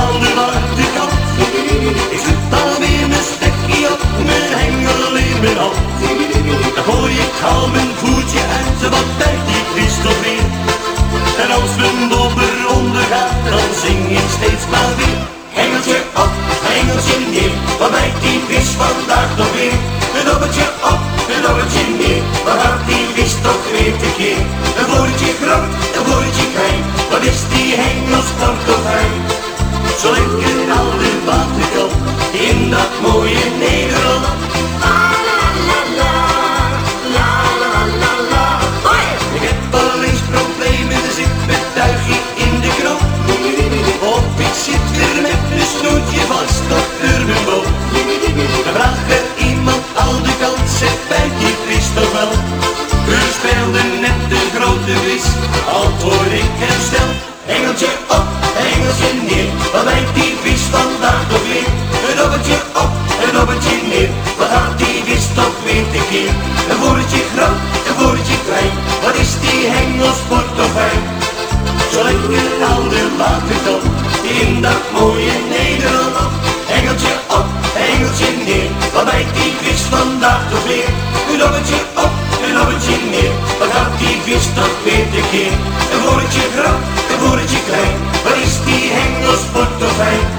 Al uit de kant. Ik zit alweer een stekje op, mijn hengel in mijn hand. Dan hoor ik al mijn voetje uit, wat bij die triest of weer. En als mijn dobber ondergaat, dan zing ik steeds maar weer. Hengeltje op, hengeltje neer, wat mij die vis vandaag nog weer. Een je op, een dobbertje neer, wat gaat die vis toch weer te keer. Een woordje groot, een woordje klein, wat is die hengels toch fijn. De grote vis, antwoord ik hem snel. Engeltje op, engeltje neer, wat lijkt die vis vandaag nog weer? Een dobbertje op, een dobbertje neer, wat gaat die vis toch weer te keer? Een woordje groot, een woordje klein, wat is die hengels portofijn? Zo lekker oude watertop, in dat mooie Nederland. Engeltje op, engeltje neer, wat lijkt die vis vandaag toch weer? Een dobbertje way.